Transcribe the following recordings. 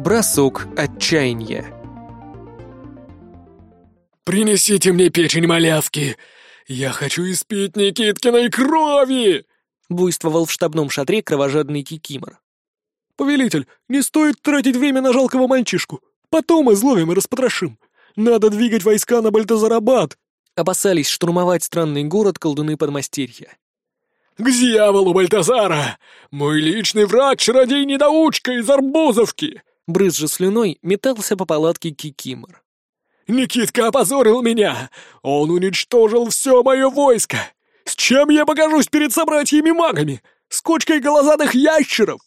Бросок отчаяния. «Принесите мне печень малявки! Я хочу испить Никиткиной крови!» буйствовал в штабном шатре кровожадный Кикимор. «Повелитель, не стоит тратить время на жалкого мальчишку. Потом изловим и распотрошим. Надо двигать войска на Бальтазарабад!» Опасались штурмовать странный город колдуны подмастерья. «К дьяволу Бальтазара! Мой личный враг — чародей-недоучка из Арбузовки!» Брызжа слюной, метался по палатке Кикимор. «Никитка опозорил меня! Он уничтожил все мое войско! С чем я покажусь перед собратьями-магами? С кучкой голозадых ящеров!»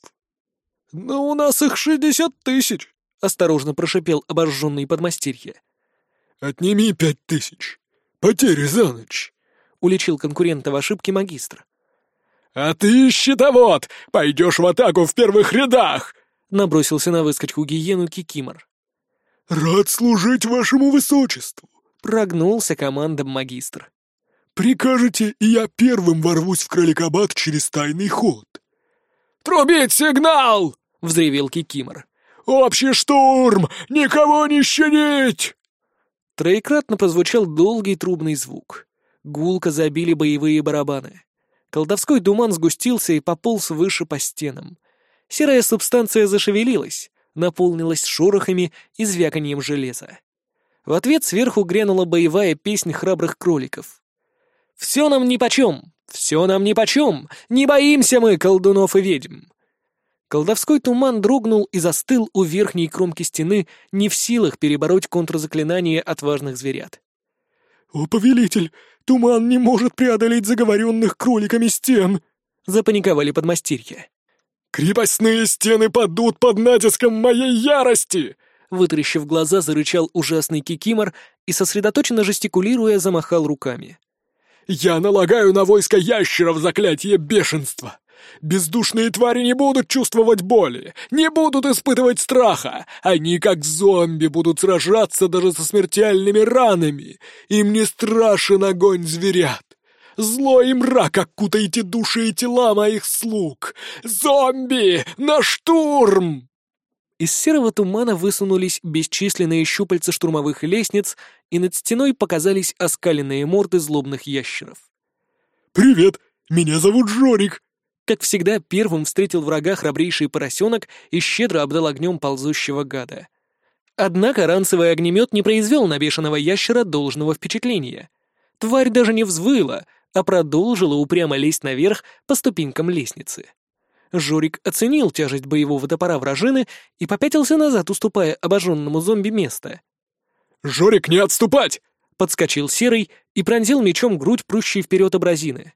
«Но у нас их шестьдесят тысяч!» — осторожно прошипел обожженный подмастерье. «Отними пять тысяч. Потери за ночь!» — уличил конкурента в ошибке магистр. «А ты, щитовод, пойдешь в атаку в первых рядах!» — набросился на выскочку гиену Кикимор. «Рад служить вашему высочеству!» — прогнулся командом магистр. «Прикажете, и я первым ворвусь в Кроликобат через тайный ход». «Трубить сигнал!» — взревел Кикимор. «Общий штурм! Никого не щадить!» Троекратно прозвучал долгий трубный звук. Гулко забили боевые барабаны. Колдовской туман сгустился и пополз выше по стенам. Серая субстанция зашевелилась, наполнилась шорохами и звяканьем железа. В ответ сверху грянула боевая песнь храбрых кроликов. «Все нам нипочем! Все нам нипочем! Не боимся мы, колдунов и ведьм!» Колдовской туман дрогнул и застыл у верхней кромки стены, не в силах перебороть контрзаклинание отважных зверят. «О, повелитель, туман не может преодолеть заговоренных кроликами стен!» — запаниковали подмастерья. «Крепостные стены падут под натиском моей ярости!» Вытрящив глаза, зарычал ужасный кикимор и, сосредоточенно жестикулируя, замахал руками. «Я налагаю на войско ящеров заклятие бешенства! Бездушные твари не будут чувствовать боли, не будут испытывать страха. Они, как зомби, будут сражаться даже со смертельными ранами. Им не страшен огонь зверят. Зло и мрак окутайте души и тела моих слуг. Зомби! На штурм!» Из серого тумана высунулись бесчисленные щупальца штурмовых лестниц, и над стеной показались оскаленные морды злобных ящеров. «Привет! Меня зовут Жорик!» Как всегда, первым встретил врага храбрейший поросенок и щедро обдал огнем ползущего гада. Однако ранцевый огнемет не произвел на бешеного ящера должного впечатления. Тварь даже не взвыла, а продолжила упрямо лезть наверх по ступенькам лестницы. Жорик оценил тяжесть боевого топора вражины и попятился назад, уступая обожженному зомби место. «Жорик, не отступать!» — подскочил Серый и пронзил мечом грудь прущей вперед абразины.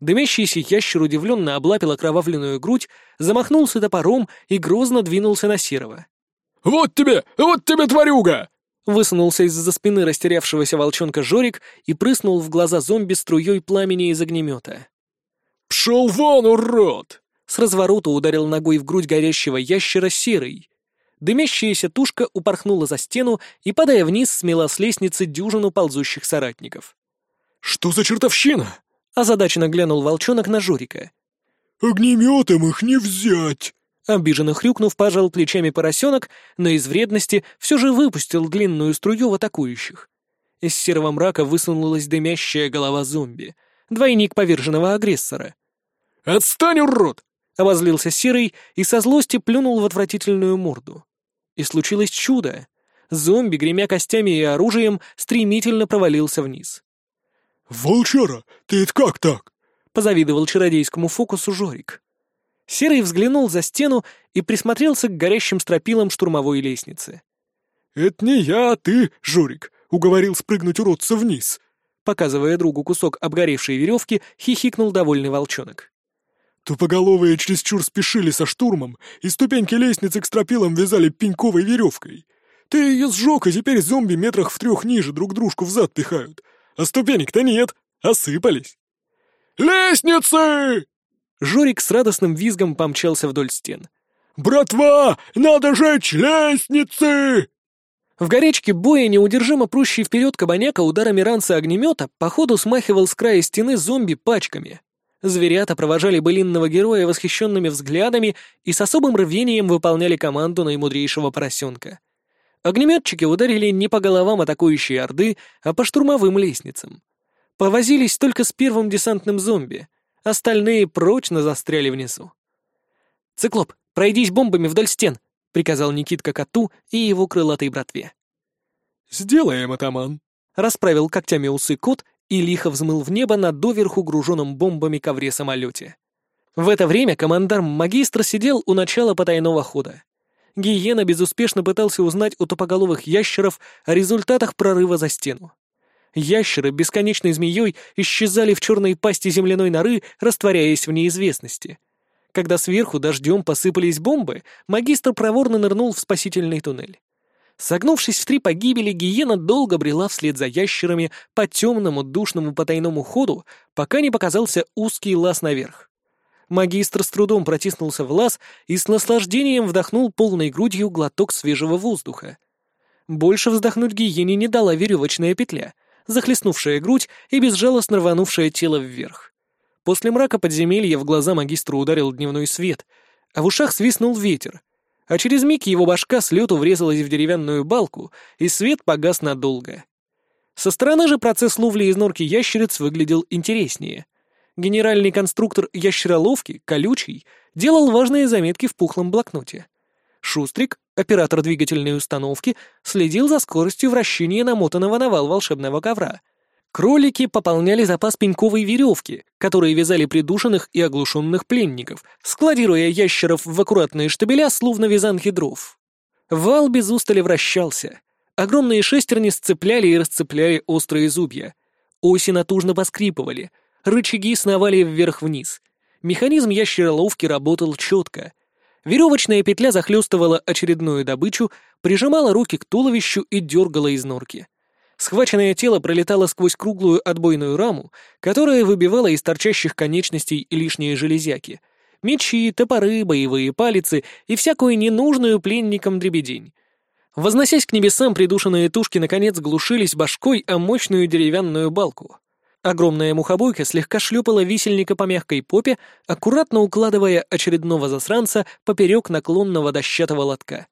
Дымящийся ящер удивленно облапил окровавленную грудь, замахнулся топором и грозно двинулся на Серого. «Вот тебе! Вот тебе, тварюга!» Высунулся из-за спины растерявшегося волчонка Жорик и прыснул в глаза зомби струей пламени из огнемета. «Пшел вон, урод!» С разворота ударил ногой в грудь горящего ящера серый. Дымящаяся тушка упорхнула за стену и, падая вниз, смела с лестницы дюжину ползущих соратников. «Что за чертовщина?» Озадаченно глянул волчонок на Жорика. «Огнеметом их не взять!» Обиженно хрюкнув, пожал плечами поросенок, но из вредности все же выпустил длинную струю в атакующих. Из серого мрака высунулась дымящая голова зомби, двойник поверженного агрессора. «Отстань, урод!» — обозлился серый и со злости плюнул в отвратительную морду. И случилось чудо. Зомби, гремя костями и оружием, стремительно провалился вниз. «Волчара, ты это как так?» — позавидовал чародейскому фокусу Жорик. Серый взглянул за стену и присмотрелся к горящим стропилам штурмовой лестницы. «Это не я, а ты, Жорик, уговорил спрыгнуть уродца вниз», показывая другу кусок обгоревшей веревки, хихикнул довольный волчонок. Тупоголовые чересчур спешили со штурмом, и ступеньки лестницы к стропилам вязали пеньковой веревкой. Ты ее сжег, и теперь зомби метрах в трех ниже друг дружку взад пихают, а ступенек-то нет, осыпались. «Лестницы!» Жорик с радостным визгом помчался вдоль стен. «Братва, надо жечь лестницы!» В горячке боя неудержимо прущий вперед кабаняка ударами ранца огнемета походу смахивал с края стены зомби пачками. Зверята провожали былинного героя восхищенными взглядами и с особым рвением выполняли команду наимудрейшего поросенка. Огнеметчики ударили не по головам атакующей орды, а по штурмовым лестницам. Повозились только с первым десантным зомби, остальные прочно застряли внизу. «Циклоп, пройдись бомбами вдоль стен», — приказал Никитка коту и его крылатой братве. «Сделаем, атаман», — расправил когтями усы кот и лихо взмыл в небо на доверху груженном бомбами ковре самолете. В это время командарм-магистр сидел у начала потайного хода. Гиена безуспешно пытался узнать у тупоголовых ящеров о результатах прорыва за стену. Ящеры бесконечной змеей исчезали в черной пасти земляной норы, растворяясь в неизвестности. Когда сверху дождем посыпались бомбы, магистр проворно нырнул в спасительный туннель. Согнувшись в три погибели, гиена долго брела вслед за ящерами по темному душному потайному ходу, пока не показался узкий лаз наверх. Магистр с трудом протиснулся в лаз и с наслаждением вдохнул полной грудью глоток свежего воздуха. Больше вздохнуть гиене не дала веревочная петля, захлестнувшая грудь и безжалостно рванувшая тело вверх. После мрака подземелья в глаза магистру ударил дневной свет, а в ушах свистнул ветер — а через миг его башка с лету врезалась в деревянную балку, и свет погас надолго. Со стороны же процесс ловли из норки ящериц выглядел интереснее. Генеральный конструктор ящероловки, колючий, делал важные заметки в пухлом блокноте. Шустрик, оператор двигательной установки, следил за скоростью вращения намотанного на вал волшебного ковра — Кролики пополняли запас пеньковой веревки, которые вязали придушенных и оглушенных пленников, складируя ящеров в аккуратные штабеля, словно вязанки дров. Вал без устали вращался. Огромные шестерни сцепляли и расцепляли острые зубья. Оси натужно поскрипывали. Рычаги сновали вверх-вниз. Механизм ящероловки работал четко. Веревочная петля захлестывала очередную добычу, прижимала руки к туловищу и дергала из норки. Схваченное тело пролетало сквозь круглую отбойную раму, которая выбивала из торчащих конечностей лишние железяки. Мечи, топоры, боевые палицы и всякую ненужную пленникам дребедень. Возносясь к небесам, придушенные тушки наконец глушились башкой о мощную деревянную балку. Огромная мухобойка слегка шлепала висельника по мягкой попе, аккуратно укладывая очередного засранца поперек наклонного дощатого лотка.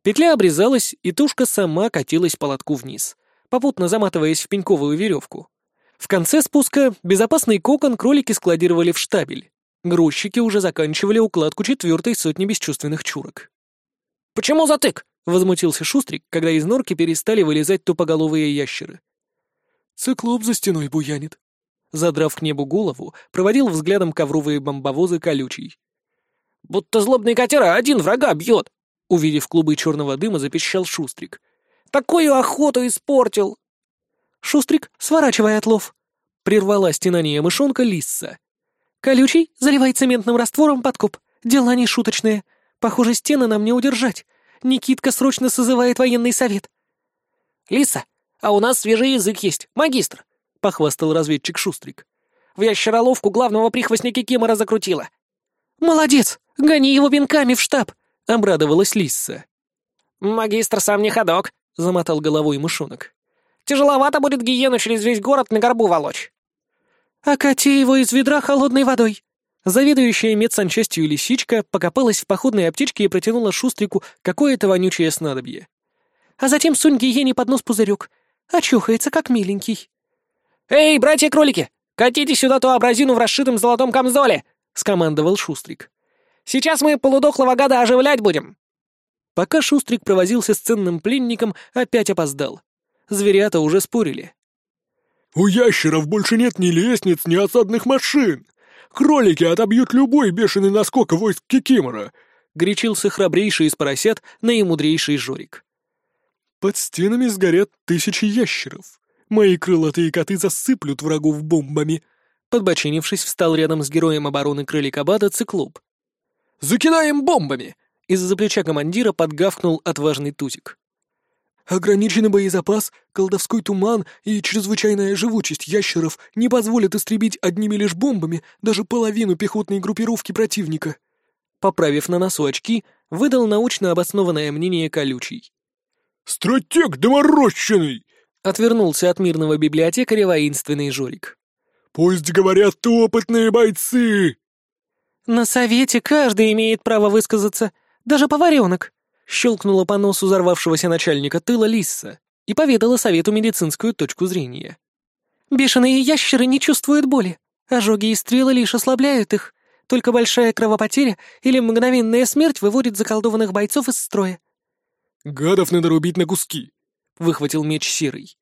Петля обрезалась, и тушка сама катилась по лотку вниз — попутно заматываясь в пеньковую веревку. В конце спуска безопасный кокон кролики складировали в штабель. Грузчики уже заканчивали укладку четвертой сотни бесчувственных чурок. «Почему затык?» — возмутился Шустрик, когда из норки перестали вылезать тупоголовые ящеры. «Циклоп за стеной буянит». Задрав к небу голову, проводил взглядом ковровые бомбовозы колючий. «Будто злобный котера один врага бьет!» Увидев клубы черного дыма, запищал Шустрик. Такую охоту испортил!» «Шустрик, сворачивай отлов!» — прервала стенание мышонка Лисса. «Колючий, заливай цементным раствором подкоп. Дела не шуточные. Похоже, стены нам не удержать. Никитка срочно созывает военный совет». «Лиса, а у нас свежий язык есть, магистр!» — похвастал разведчик Шустрик. «В ящероловку главного прихвостня Кикимора закрутила». «Молодец! Гони его пинками в штаб!» — обрадовалась Лисса. «Магистр сам не ходок», — замотал головой мышонок. «Тяжеловато будет гиену через весь город на горбу волочь». «Окати его из ведра холодной водой». Заведующая медсанчастью лисичка покопалась в походной аптечке и протянула Шустрику какое-то вонючее снадобье. «А затем сунь гиене под нос пузырек. Очухается, как миленький». «Эй, братья-кролики, катите сюда ту абразину в расшитом золотом камзоле!» — скомандовал Шустрик. «Сейчас мы полудохлого гада оживлять будем!» Пока Шустрик провозился с ценным пленником, опять опоздал. Зверята уже спорили. «У ящеров больше нет ни лестниц, ни осадных машин. Кролики отобьют любой бешеный наскок войск Кикимора», — горячился храбрейший из поросят наимудрейший Жорик. «Под стенами сгорят тысячи ящеров. Мои крылатые коты засыплют врагов бомбами», — подбочинившись, встал рядом с героем обороны крыликабада циклоп. «Закидаем бомбами!» Из-за плеча командира подгавкнул отважный Тузик. «Ограниченный боезапас, колдовской туман и чрезвычайная живучесть ящеров не позволят истребить одними лишь бомбами даже половину пехотной группировки противника». Поправив на носу очки, выдал научно обоснованное мнение колючий. «Стратег доморощенный!» — отвернулся от мирного библиотекаря воинственный Жорик. Пусть говорят опытные бойцы!» «На совете каждый имеет право высказаться, даже поваренок», — щелкнула по носу взорвавшегося начальника тыла Лисса и поведала совету медицинскую точку зрения. «Бешеные ящеры не чувствуют боли. Ожоги и стрелы лишь ослабляют их. Только большая кровопотеря или мгновенная смерть выводит заколдованных бойцов из строя». «Гадов надо рубить на куски», — выхватил меч Серый.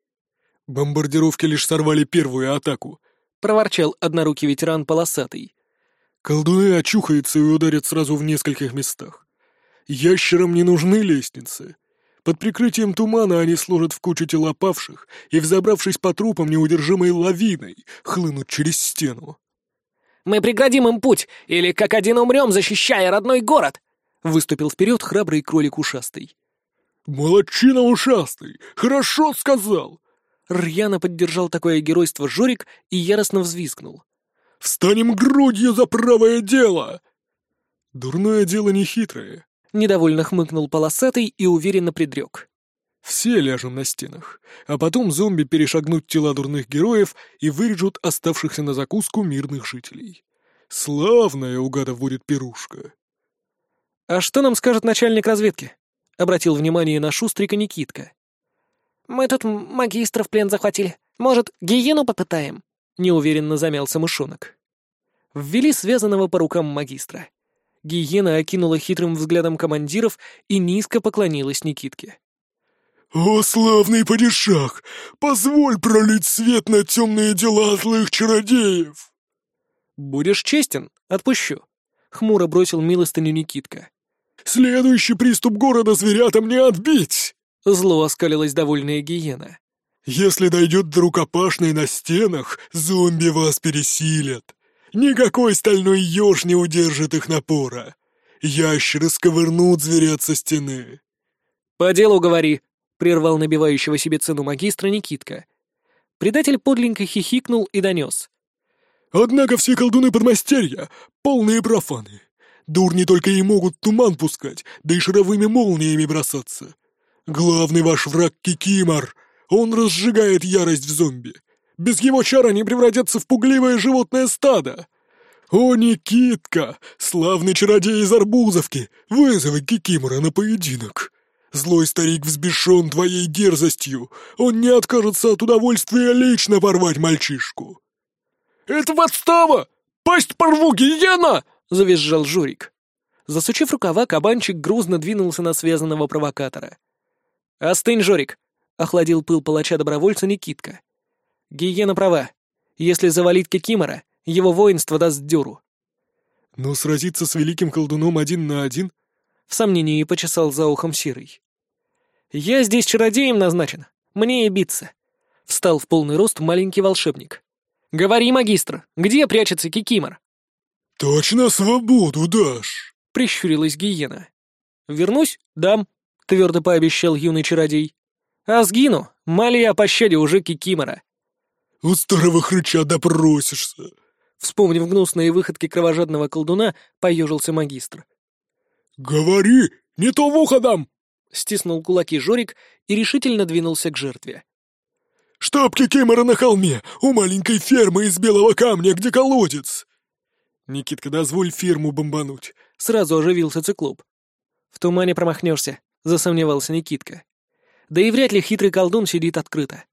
«Бомбардировки лишь сорвали первую атаку», — проворчал однорукий ветеран полосатый. «Колдуны очухаются и ударят сразу в нескольких местах. Ящерам не нужны лестницы. Под прикрытием тумана они сложат в кучу тела павших и, взобравшись по трупам неудержимой лавиной, хлынут через стену. «Мы преградим им путь, или как один умрем, защищая родной город!» — выступил вперед храбрый кролик ушастый. «Молодчина ушастый! Хорошо сказал!» Рьяно поддержал такое геройство Жорик и яростно взвизгнул. «Встанем грудью за правое дело!» «Дурное дело нехитрое», Недовольно хмыкнул полосатый и уверенно предрек. «Все ляжем на стенах, а потом зомби перешагнут тела дурных героев и вырежут оставшихся на закуску мирных жителей. Славная у гадов будет пирушка». «А что нам скажет начальник разведки?» — обратил внимание на Шустрика Никитка. «Мы тут магистра в плен захватили. Может, гиену попытаем?» — неуверенно замялся мышонок. Ввели связанного по рукам магистра. Гиена окинула хитрым взглядом командиров и низко поклонилась Никитке. «О, славный падишах! Позволь пролить свет на темные дела злых чародеев!» «Будешь честен, отпущу», — хмуро бросил милостыню Никитка. «Следующий приступ города зверятам не отбить!» — зло оскалилась довольная гиена. «Если дойдет до рукопашной на стенах, зомби вас пересилят. Никакой стальной еж не удержит их напора. Ящеры сковырнут зверят со стены. «По делу говори», — прервал набивающего себе цену магистра Никитка. Предатель подлинно хихикнул и донес. «Однако все колдуны подмастерья — полные профаны. Дурни только и могут туман пускать, да и шаровыми молниями бросаться. Главный ваш враг — Кикимор. Он разжигает ярость в зомби. Без его чар они превратятся в пугливое животное стадо. О, Никитка, славный чародей из Арбузовки, вызови Кикимора на поединок. Злой старик взбешен твоей дерзостью. Он не откажется от удовольствия лично порвать мальчишку. «Это подстава! Пасть порву, гиена!» — завизжал Журик. Засучив рукава, кабанчик грузно двинулся на связанного провокатора. «Остынь, Жорик!» — охладил пыл палача-добровольца Никитка. Гиена права. Если завалить Кикимора, его воинство даст дёру. Но сразиться с великим колдуном один на один? В сомнении почесал за ухом Серый. Я здесь чародеем назначен. Мне и биться. Встал в полный рост маленький волшебник. Говори, магистр, где прячется Кикимор? Точно свободу дашь? Прищурилась гиена. Вернусь, дам, твердо пообещал юный чародей. А сгину, мали о пощаде уже Кикимора. «У старого хрыча допросишься!» Вспомнив гнусные выходки кровожадного колдуна, поежился магистр. «Говори, не то в ухо дам!» Стиснул кулаки Жорик и решительно двинулся к жертве. «Штабки Кемера на холме, у маленькой фермы из белого камня, где колодец!» «Никитка, дозволь ферму бомбануть!» Сразу оживился циклоп. «В тумане промахнешься», — засомневался Никитка. «Да и вряд ли хитрый колдун сидит открыто.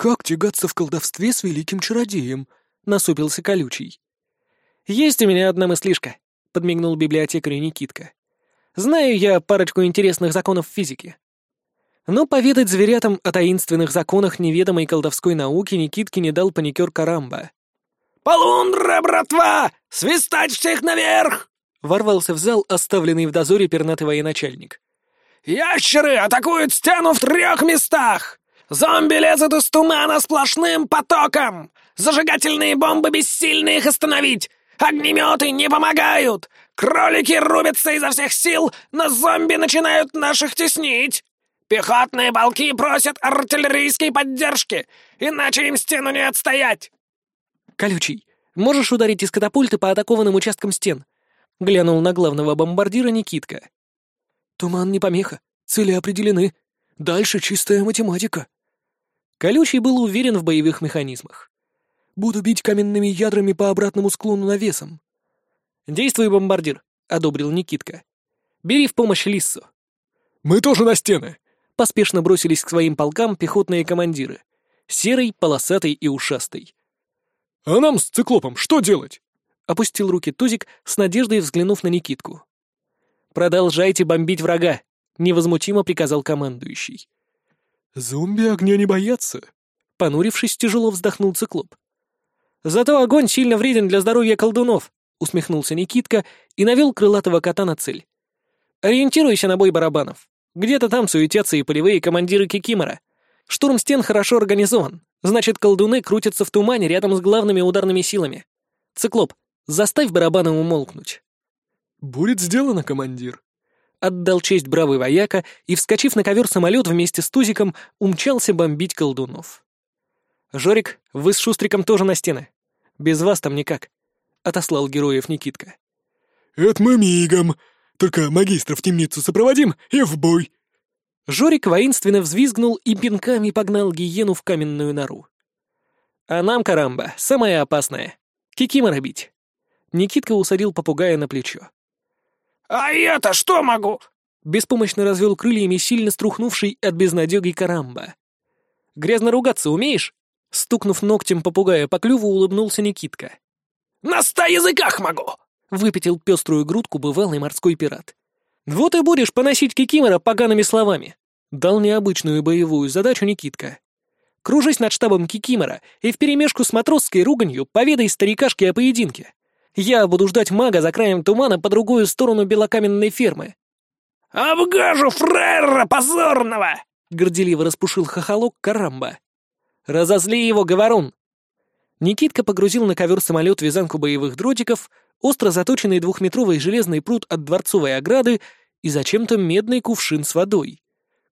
«Как тягаться в колдовстве с великим чародеем?» — насупился колючий. «Есть у меня одна мыслишка», — подмигнул библиотекарю Никитка. «Знаю я парочку интересных законов физики». Но поведать зверятам о таинственных законах неведомой колдовской науки Никитке не дал паникер Карамба. «Полундра, братва! Свистать всех наверх!» Ворвался в зал, оставленный в дозоре пернатый военачальник. «Ящеры атакуют стену в трех местах! Зомби лезут из тумана сплошным потоком! Зажигательные бомбы бессильны их остановить! Огнеметы не помогают! Кролики рубятся изо всех сил, но зомби начинают наших теснить! Пехотные полки просят артиллерийской поддержки, иначе им стену не отстоять!» «Колючий, можешь ударить из катапульты по атакованным участкам стен?» — глянул на главного бомбардира Никитка. «Туман не помеха, цели определены. Дальше чистая математика», Колючий был уверен в боевых механизмах. Буду бить каменными ядрами по обратному склону навесом». «Действуй, бомбардир», — одобрил Никитка. «Бери в помощь Лиссу». «Мы тоже на стены!» Поспешно бросились к своим полкам пехотные командиры. Серый, полосатый и ушастый. «А нам с циклопом что делать?» Опустил руки Тузик, с надеждой взглянув на Никитку. «Продолжайте бомбить врага», — невозмутимо приказал командующий. «Зомби огня не боятся», — понурившись, тяжело вздохнул циклоп. «Зато огонь сильно вреден для здоровья колдунов», — усмехнулся Никитка и навел крылатого кота на цель. «Ориентируйся на бой барабанов. Где-то там суетятся и полевые командиры Кикимора. Штурм стен хорошо организован, значит, колдуны крутятся в тумане рядом с главными ударными силами. Циклоп, заставь барабаны умолкнуть». «Будет сделано, командир», отдал честь бравый вояка и, вскочив на ковер-самолет вместе с Тузиком, умчался бомбить колдунов. «Жорик, вы с Шустриком тоже на стены. Без вас там никак», — отослал героев Никитка. «Это мы мигом. Только магистра в темницу сопроводим и в бой». Жорик воинственно взвизгнул и пинками погнал гиену в каменную нору. «А нам, Карамба, самое опасное. Кикимора бить». Никитка усадил попугая на плечо. «А я-то что могу?» Беспомощно развел крыльями сильно струхнувший от безнадеги Карамба. «Грязно ругаться умеешь?» Стукнув ногтем попугая по клюву, улыбнулся Никитка. «На ста языках могу!» Выпятил пеструю грудку бывалый морской пират. «Вот и будешь поносить Кикимора погаными словами!» Дал необычную боевую задачу Никитка. «Кружись над штабом Кикимора и вперемешку с матросской руганью поведай старикашке о поединке. Я буду ждать мага за краем тумана по другую сторону белокаменной фермы». «Обгажу фрейра позорного!» — горделиво распушил хохолок Карамба. «Разозли его, говорун!» Никитка погрузил на ковер самолет вязанку боевых дротиков, остро заточенный двухметровый железный пруд от дворцовой ограды и зачем-то медный кувшин с водой.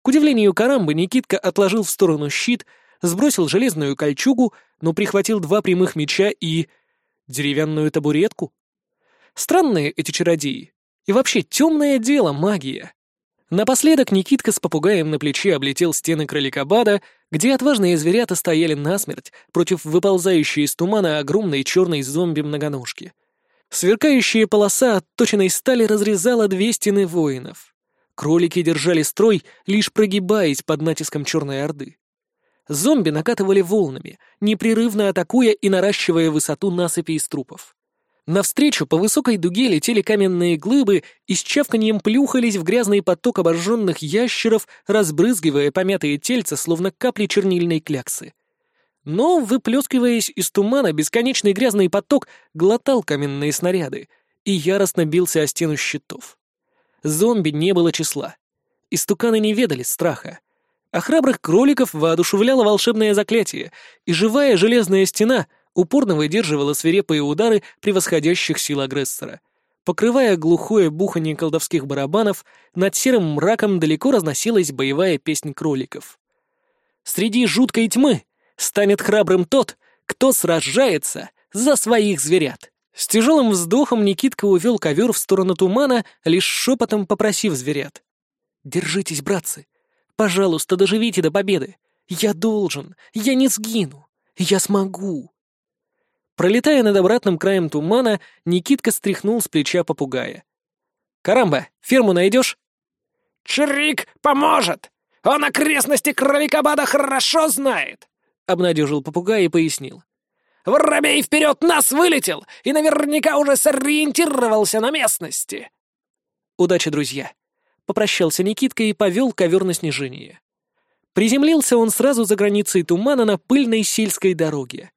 К удивлению Карамбы, Никитка отложил в сторону щит, сбросил железную кольчугу, но прихватил два прямых меча и Деревянную табуретку? Странные эти чародеи. И вообще темное дело магия. Напоследок Никитка с попугаем на плече облетел стены кроликобада, где отважные зверята стояли насмерть против выползающей из тумана огромной черной зомби-многоножки. Сверкающая полоса отточенной стали разрезала две стены воинов. Кролики держали строй, лишь прогибаясь под натиском черной орды. Зомби накатывали волнами, непрерывно атакуя и наращивая высоту насыпи из трупов. Навстречу по высокой дуге летели каменные глыбы и с чавканьем плюхались в грязный поток обожженных ящеров, разбрызгивая помятые тельца, словно капли чернильной кляксы. Но, выплескиваясь из тумана, бесконечный грязный поток глотал каменные снаряды и яростно бился о стену щитов. Зомби не было числа. Истуканы не ведали страха. А храбрых кроликов воодушевляло волшебное заклятие, и живая железная стена упорно выдерживала свирепые удары превосходящих сил агрессора. Покрывая глухое бухание колдовских барабанов, над серым мраком далеко разносилась боевая песнь кроликов. «Среди жуткой тьмы станет храбрым тот, кто сражается за своих зверят». С тяжелым вздохом Никитка увел ковер в сторону тумана, лишь шепотом попросив зверят. «Держитесь, братцы, Пожалуйста, доживите до победы. Я должен. Я не сгину. Я смогу. Пролетая над обратным краем тумана, Никитка стряхнул с плеча попугая. «Карамба, ферму найдешь?» «Чирик поможет! Он окрестности Кровикабада хорошо знает!» — обнадежил попугай и пояснил. «Воробей вперед нас вылетел и наверняка уже сориентировался на местности!» «Удачи, друзья!» попрощался Никитка и повел ковер на снижение. Приземлился он сразу за границей тумана на пыльной сельской дороге.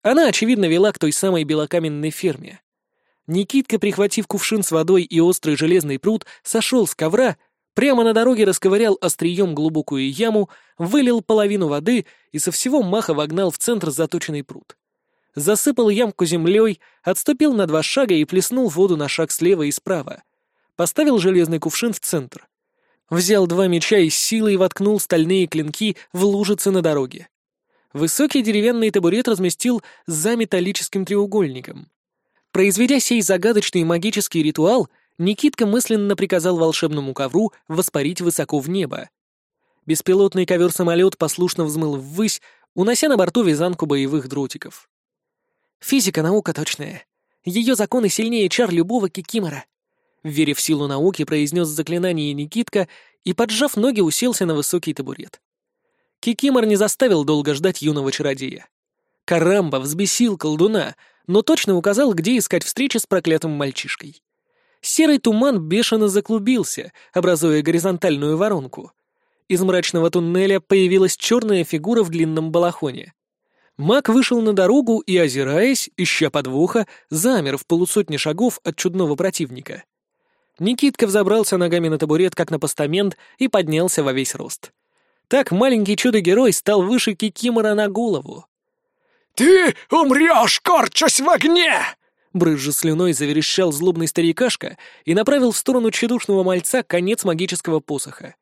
Она, очевидно, вела к той самой белокаменной ферме. Никитка, прихватив кувшин с водой и острый железный пруд, сошел с ковра, прямо на дороге расковырял острием глубокую яму, вылил половину воды и со всего маха вогнал в центр заточенный пруд. Засыпал ямку землей, отступил на два шага и плеснул воду на шаг слева и справа — Поставил железный кувшин в центр. Взял два меча и силой воткнул стальные клинки в лужицы на дороге. Высокий деревянный табурет разместил за металлическим треугольником. Произведя сей загадочный магический ритуал, Никитка мысленно приказал волшебному ковру воспарить высоко в небо. Беспилотный ковер-самолет послушно взмыл ввысь, унося на борту вязанку боевых дротиков. Физика — наука точная. Ее законы сильнее чар любого кикимора. Веря в силу науки, произнес заклинание Никитка и, поджав ноги, уселся на высокий табурет. Кикимор не заставил долго ждать юного чародея. Карамба взбесил колдуна, но точно указал, где искать встречи с проклятым мальчишкой. Серый туман бешено заклубился, образуя горизонтальную воронку. Из мрачного туннеля появилась черная фигура в длинном балахоне. Маг вышел на дорогу и, озираясь, ища подвоха, замер в полусотни шагов от чудного противника. Никитка взобрался ногами на табурет, как на постамент, и поднялся во весь рост. Так маленький чудо-герой стал выше Кикимора на голову. «Ты умрешь, корчась в огне!» Брызжа слюной заверещал злобный старикашка и направил в сторону тщедушного мальца конец магического посоха.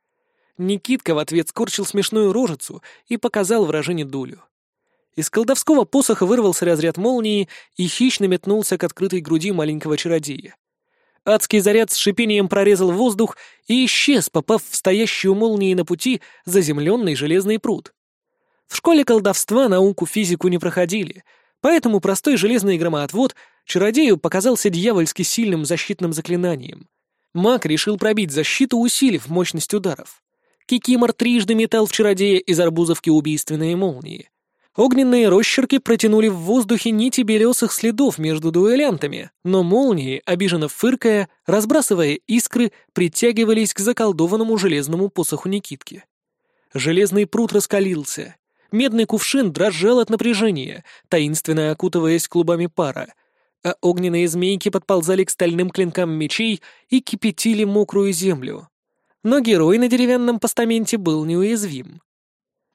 Никитка в ответ скорчил смешную рожицу и показал выражение дулю. Из колдовского посоха вырвался разряд молнии и хищно метнулся к открытой груди маленького чародея. Адский заряд с шипением прорезал воздух и исчез, попав в стоящую молнией на пути заземленный железный пруд. В школе колдовства науку физику не проходили, поэтому простой железный громоотвод чародею показался дьявольски сильным защитным заклинанием. Маг решил пробить защиту, усилив мощность ударов. Кикимор трижды метал в чародея из арбузовки убийственные молнии. Огненные росчерки протянули в воздухе нити белесых следов между дуэлянтами, но молнии, обиженно фыркая, разбрасывая искры, притягивались к заколдованному железному посоху Никитки. Железный пруд раскалился. Медный кувшин дрожал от напряжения, таинственно окутываясь клубами пара, а огненные змейки подползали к стальным клинкам мечей и кипятили мокрую землю. Но герой на деревянном постаменте был неуязвим.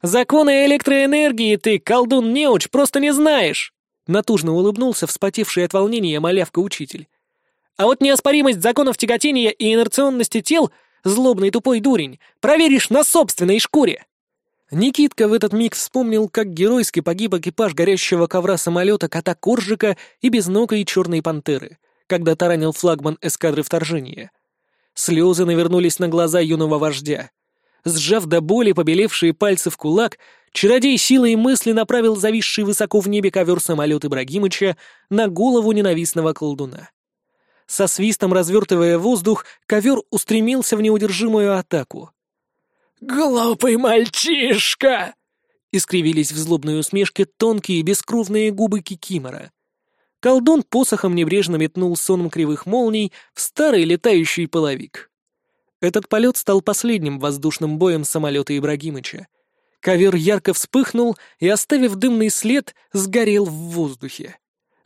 «Законы электроэнергии ты, колдун-неуч, просто не знаешь!» Натужно улыбнулся вспотевший от волнения малявка-учитель. «А вот неоспоримость законов тяготения и инерционности тел, злобный тупой дурень, проверишь на собственной шкуре!» Никитка в этот миг вспомнил, как геройски погиб экипаж горящего ковра самолета кота Коржика и безногой черной пантеры, когда таранил флагман эскадры вторжения. Слезы навернулись на глаза юного вождя. Сжав до боли побелевшие пальцы в кулак, чародей силой мысли направил зависший высоко в небе ковер самолет Ибрагимыча на голову ненавистного колдуна. Со свистом развертывая воздух, ковер устремился в неудержимую атаку. «Глупый мальчишка!» — искривились в злобной усмешке тонкие бескровные губы Кикимора. Колдун посохом небрежно метнул соном кривых молний в старый летающий половик. Этот полет стал последним воздушным боем самолета Ибрагимыча. Ковер ярко вспыхнул и, оставив дымный след, сгорел в воздухе.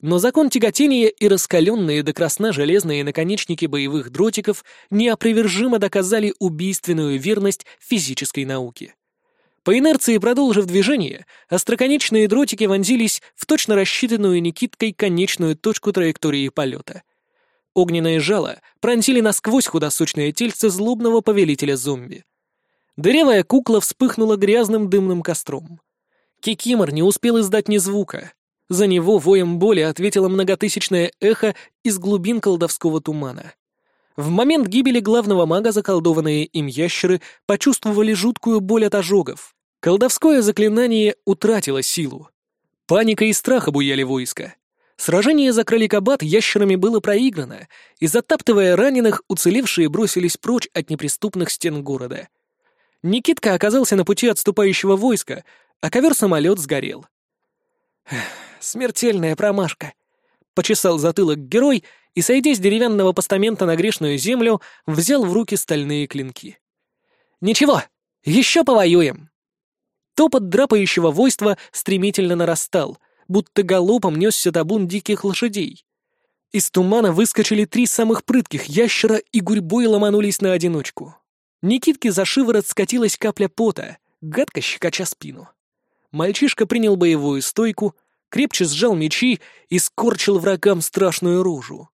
Но закон тяготения и раскаленные до красна железные наконечники боевых дротиков неопровержимо доказали убийственную верность физической науке. По инерции продолжив движение, остроконечные дротики вонзились в точно рассчитанную Никиткой конечную точку траектории полета — Огненные жало пронзили насквозь худосочное тельце злобного повелителя зомби. Дырявая кукла вспыхнула грязным дымным костром. Кикимор не успел издать ни звука. За него воем боли ответило многотысячное эхо из глубин колдовского тумана. В момент гибели главного мага заколдованные им ящеры почувствовали жуткую боль от ожогов. Колдовское заклинание утратило силу. Паника и страх обуяли войско. Сражение за кроликобат ящерами было проиграно, и, затаптывая раненых, уцелевшие бросились прочь от неприступных стен города. Никитка оказался на пути отступающего войска, а ковер-самолет сгорел. «Смертельная промашка», — почесал затылок герой и, сойдя с деревянного постамента на грешную землю, взял в руки стальные клинки. «Ничего, еще повоюем!» Топот драпающего войства стремительно нарастал — будто галопом несся табун диких лошадей. Из тумана выскочили три самых прытких ящера и гурьбой ломанулись на одиночку. Никитке за шиворот скатилась капля пота, гадко щекоча спину. Мальчишка принял боевую стойку, крепче сжал мечи и скорчил врагам страшную рожу.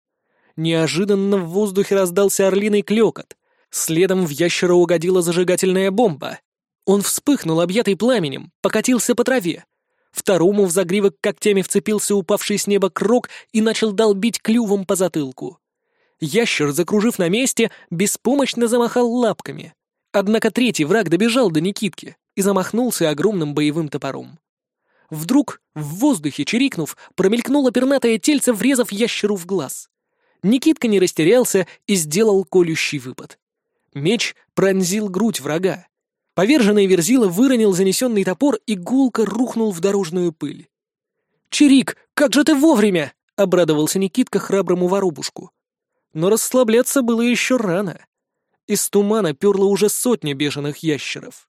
Неожиданно в воздухе раздался орлиный клёкот. Следом в ящера угодила зажигательная бомба. Он вспыхнул, объятый пламенем, покатился по траве, Второму в загривок когтями вцепился упавший с неба крок и начал долбить клювом по затылку. Ящер, закружив на месте, беспомощно замахал лапками. Однако третий враг добежал до Никитки и замахнулся огромным боевым топором. Вдруг, в воздухе чирикнув, промелькнуло пернатое тельце, врезав ящеру в глаз. Никитка не растерялся и сделал колющий выпад. Меч пронзил грудь врага. Поверженный Верзила выронил занесенный топор и гулко рухнул в дорожную пыль. «Чирик, как же ты вовремя!» — обрадовался Никитка храброму воробушку. Но расслабляться было еще рано. Из тумана перла уже сотня бешеных ящеров.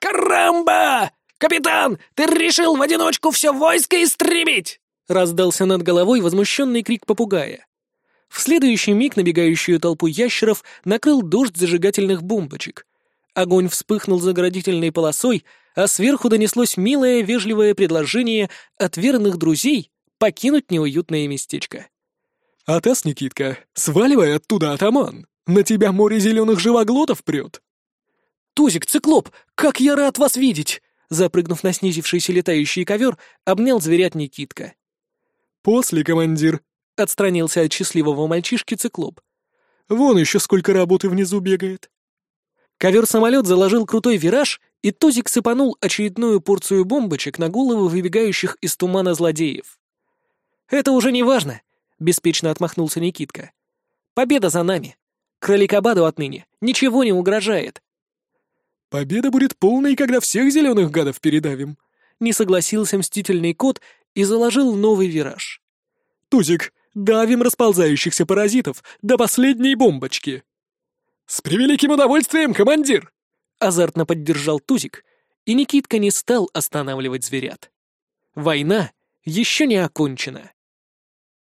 «Карамба! Капитан, ты решил в одиночку все войско истребить!» — раздался над головой возмущенный крик попугая. В следующий миг набегающую толпу ящеров накрыл дождь зажигательных бомбочек. Огонь вспыхнул заградительной полосой, а сверху донеслось милое, вежливое предложение от верных друзей покинуть неуютное местечко. «Атас, Никитка, сваливай оттуда, атаман! На тебя море зеленых живоглотов прет!» «Тузик, циклоп, как я рад вас видеть!» Запрыгнув на снизившийся летающий ковер, обнял зверят Никитка. «После, командир!» — отстранился от счастливого мальчишки циклоп. «Вон еще сколько работы внизу бегает!» Ковер-самолет заложил крутой вираж, и Тузик сыпанул очередную порцию бомбочек на головы выбегающих из тумана злодеев. «Это уже не важно», — беспечно отмахнулся Никитка. «Победа за нами. Кроликобаду отныне ничего не угрожает». «Победа будет полной, когда всех зеленых гадов передавим», — не согласился мстительный кот и заложил новый вираж. «Тузик, давим расползающихся паразитов до последней бомбочки!» «С превеликим удовольствием, командир!» — азартно поддержал Тузик, и Никитка не стал останавливать зверят. Война еще не окончена.